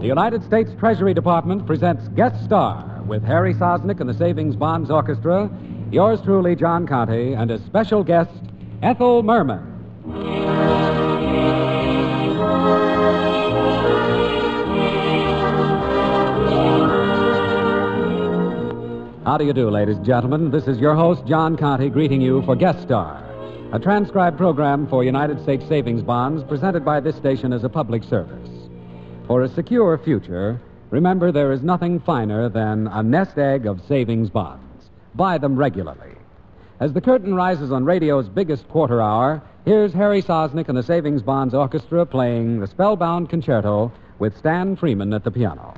The United States Treasury Department presents Guest Star with Harry Sosnick and the Savings Bonds Orchestra, yours truly, John Conte, and as special guest, Ethel Merman. How do you do, ladies and gentlemen? This is your host, John Conte, greeting you for Guest Star, a transcribed program for United States Savings Bonds presented by this station as a public service. For a secure future, remember there is nothing finer than a nest egg of savings bonds. Buy them regularly. As the curtain rises on radio's biggest quarter hour, here's Harry Sosnick and the Savings Bonds Orchestra playing the Spellbound Concerto with Stan Freeman at the piano.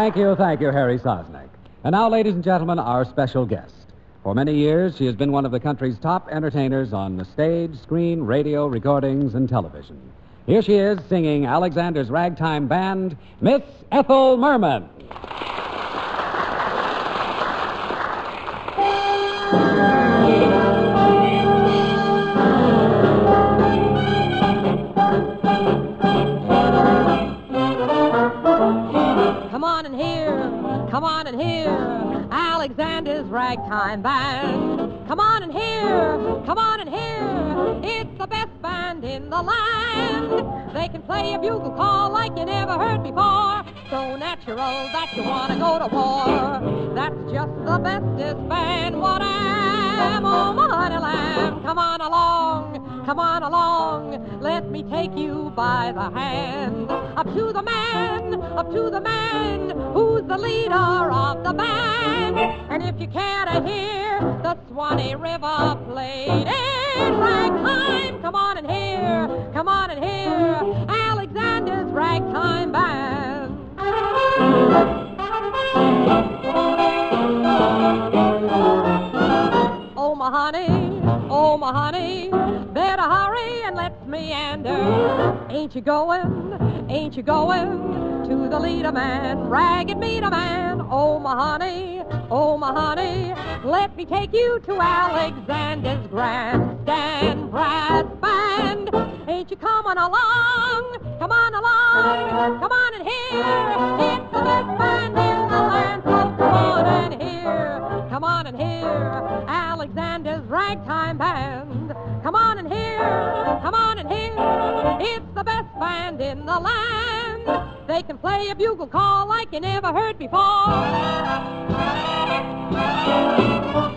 Thank you, thank you, Harry Sosnick. And now, ladies and gentlemen, our special guest. For many years, she has been one of the country's top entertainers on the stage, screen, radio, recordings, and television. Here she is singing Alexander's Ragtime Band, Miss Ethel Merman. And hear Alexander's ragtime band. Come on and hear, come on and hear. It's the best band in the land. They can play a bugle call like you never heard before. So natural that you want to go to war. That's just the bestest band. What am, oh my honey lamb. Come on along, come on along. Let me take you by the hand. Up to the man, up to the man who's the leader of the band. And if you care to hear the Swanee River played in ragtime, come on and hear, come on and hear Alexander's ragtime Ain't you going? Ain't you going to the leader man? Ragged meter man. Oh, my honey. Oh, my honey. Let me take you to Alexander's grandstand brass band. Ain't you coming along? Come on along. Come on and hear. It's the best band in the land. Come on and hear. Come on and hear. Alexander's ragtime band. It's the best band in the land. They can play a bugle call like you never heard before.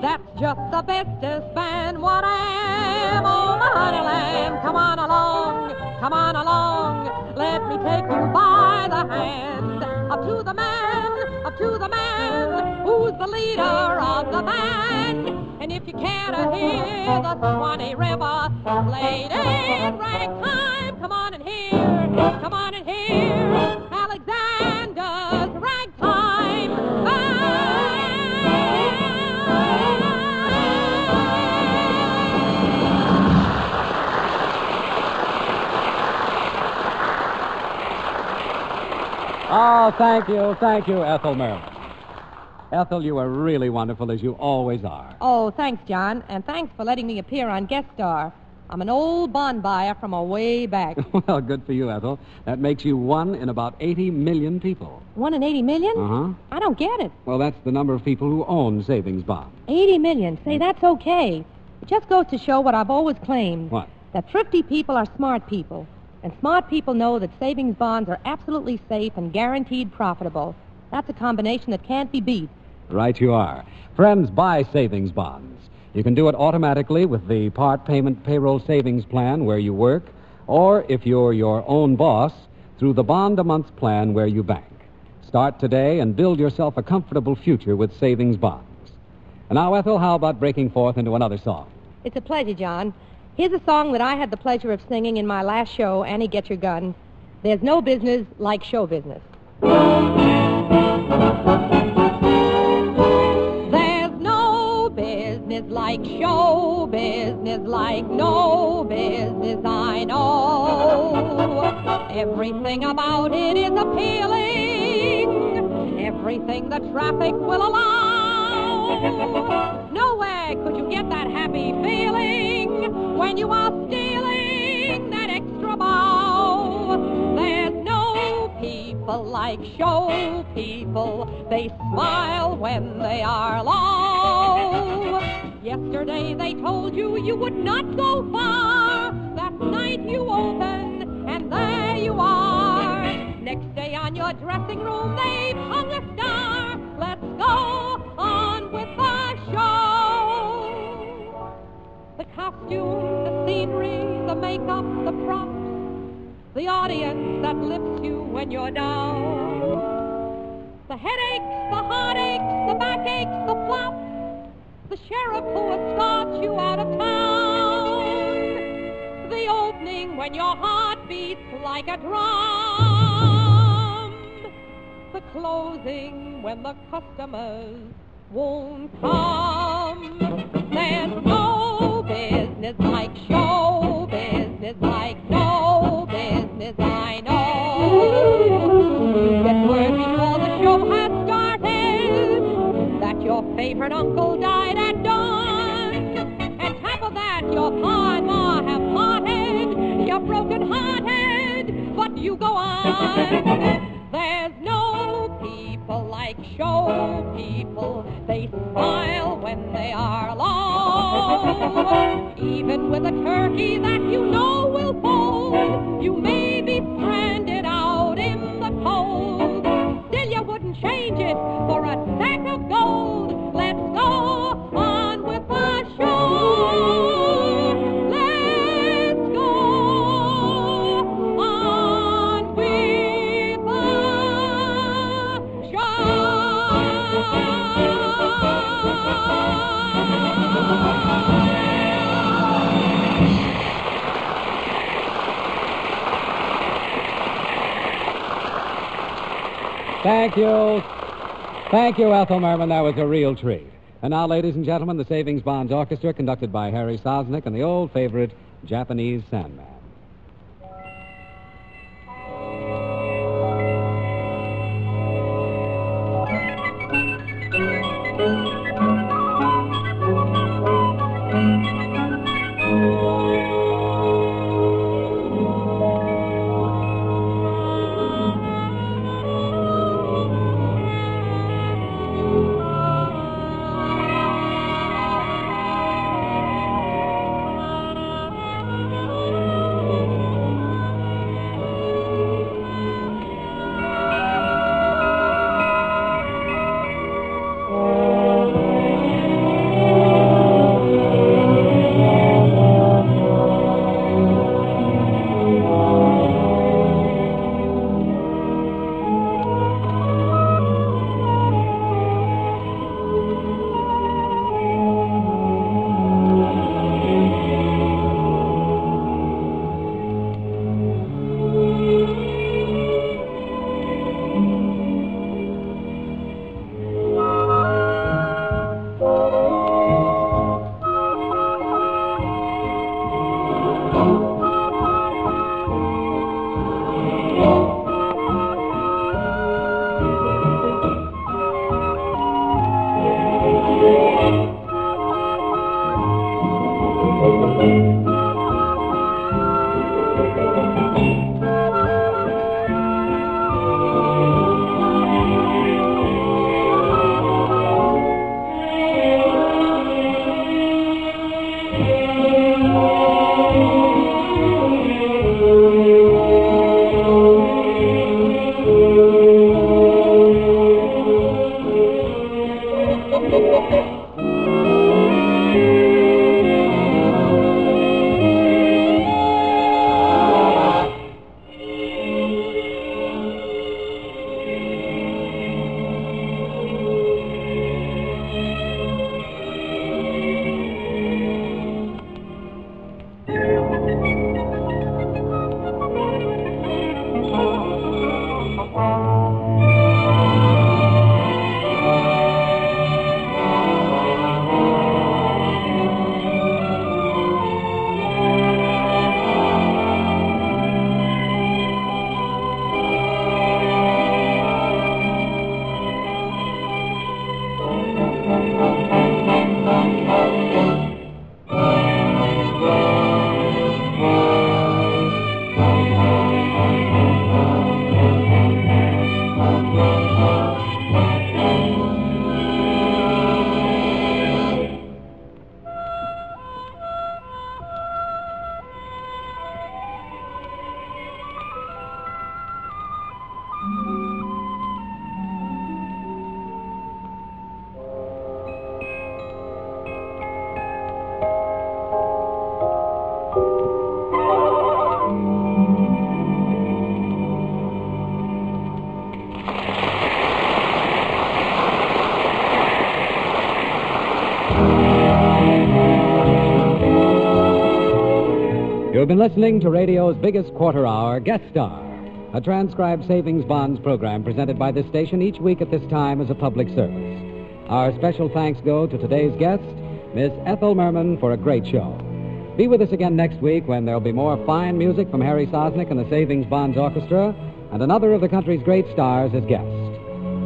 That's just the bestest band what I am. Oh, my honey lamb, come on along, come on along. Let me take you by the hand. Up to the man, up to the man, who's the leader of the band. If you care to hear the Swanee River played in ragtime, come on and hear, come on and hear Alexander's ragtime Oh, ah, thank you, thank you, Ethel Merman. Ethel, you are really wonderful, as you always are. Oh, thanks, John, and thanks for letting me appear on Guest Star. I'm an old bond buyer from a way back. well, good for you, Ethel. That makes you one in about 80 million people. One in 80 million? Uh-huh. I don't get it. Well, that's the number of people who own savings bonds. 80 million. Say, that's okay. It just goes to show what I've always claimed. What? That thrifty people are smart people. And smart people know that savings bonds are absolutely safe and guaranteed profitable. That's a combination that can't be beat. Right you are. Friends, buy savings bonds. You can do it automatically with the part payment payroll savings plan where you work, or if you're your own boss, through the bond a month plan where you bank. Start today and build yourself a comfortable future with savings bonds. And now, Ethel, how about breaking forth into another song? It's a pleasure, John. Here's a song that I had the pleasure of singing in my last show, Annie Get Your Gun. There's no business like show business. Like show business, like no business I know. Everything about it is appealing, everything the traffic will allow. Nowhere could you get that happy feeling when you are stealing people like show people. They smile when they are low. Yesterday they told you you would not go far. That night you open and there you are. Next day on your dressing room they've hung a star. Let's go on with the show. The costume, the scenery, the makeup, the props, the audience that lifts you when you're down. The headaches, the heartaches, the backaches, the flops, the sheriff who escorts you out of town. The opening when your heart beats like a drum. The closing when the customers won't come. There's no business like show business, like business I know. Get word before the show has started that your favorite uncle died at dawn. And top of that, your pa and ma have parted. You're broken hearted, but you go on. There's no people like show people. They smile when they are low. Even with a turkey that Thank you. Thank you, Ethel Merman. That was a real treat. And now, ladies and gentlemen, the Savings Bonds Orchestra, conducted by Harry Sosnick and the old favorite, Japanese Sandman. You've been listening to radio's biggest quarter hour, Guest Star, a transcribed savings bonds program presented by this station each week at this time as a public service. Our special thanks go to today's guest, Miss Ethel Merman, for a great show. Be with us again next week when there'll be more fine music from Harry Sosnick and the Savings Bonds Orchestra and another of the country's great stars as guest.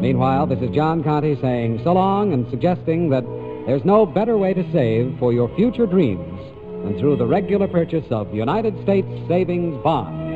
Meanwhile, this is John Conte saying so long and suggesting that there's no better way to save for your future dreams than through the regular purchase of United States savings bonds.